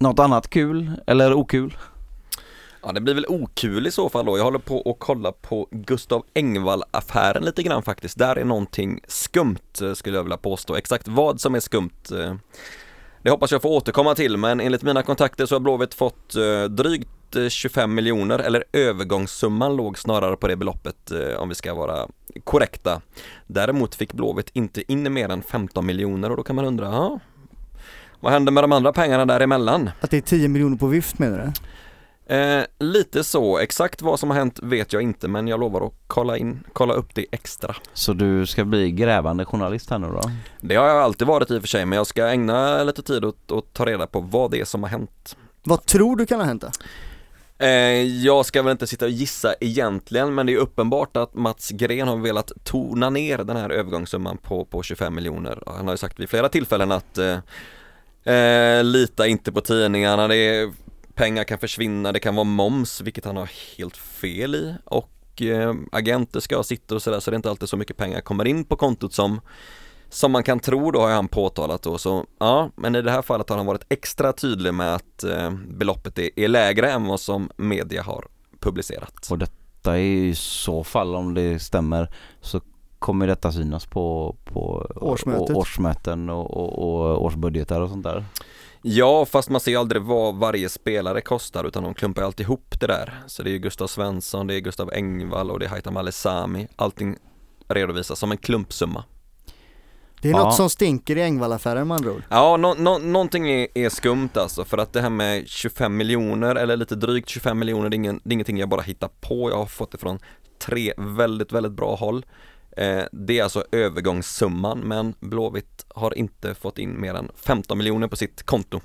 Något annat kul eller okul? Ja det blir väl okul i så fall då. Jag håller på att kolla på Gustav Engvall-affären lite grann faktiskt. Där är någonting skumt eh, skulle jag vilja påstå. Exakt vad som är skumt eh, det hoppas jag få återkomma till men enligt mina kontakter så har Blåvitt fått eh, drygt 25 miljoner eller övergångssumman låg snarare på det beloppet om vi ska vara korrekta. Däremot fick Blåvitt inte in mer än 15 miljoner och då kan man undra, ja, vad händer med de andra pengarna däremellan? Att det är 10 miljoner på vift menar du? Eh, lite så, exakt vad som har hänt vet jag inte men jag lovar att kolla in, kolla upp det extra. Så du ska bli grävande journalist här nu då? Det har jag alltid varit i och för sig men jag ska ägna lite tid åt att ta reda på vad det är som har hänt. Vad tror du kan ha hänt då? Eh, jag ska väl inte sitta och gissa egentligen men det är uppenbart att Mats Gren har velat tona ner den här övergångssumman på, på 25 miljoner. Han har ju sagt vid flera tillfällen att eh, eh, lita inte på tidningarna, det är pengar kan försvinna, det kan vara moms, vilket han har helt fel i och eh, agenter ska sitta och sådär så det är inte alltid så mycket pengar kommer in på kontot som som man kan tro då har han påtalat då så ja men i det här fallet har han varit extra tydlig med att eh, beloppet är, är lägre än vad som media har publicerat. Och detta är i så fall om det stämmer så kommer detta synas på, på årsmöten och, och, och årsbudgetar och sånt där? Ja, fast man ser aldrig vad varje spelare kostar utan de klumpar alltid ihop det där. Så det är Gustav Svensson, det är Gustav Engvall och det är Haitham Alesami. Allting redovisas som en klumpsumma. Det är ja. något som stinker i Engvall-affären man ord. Ja, no, no, någonting är, är, skumt alltså för att det här med 25 miljoner eller lite drygt 25 miljoner det är, ingen, det är ingenting jag bara hittar på. Jag har fått det från tre väldigt, väldigt bra håll. Eh, det är alltså övergångssumman men Blåvitt har inte fått in mer än 15 miljoner på sitt konto.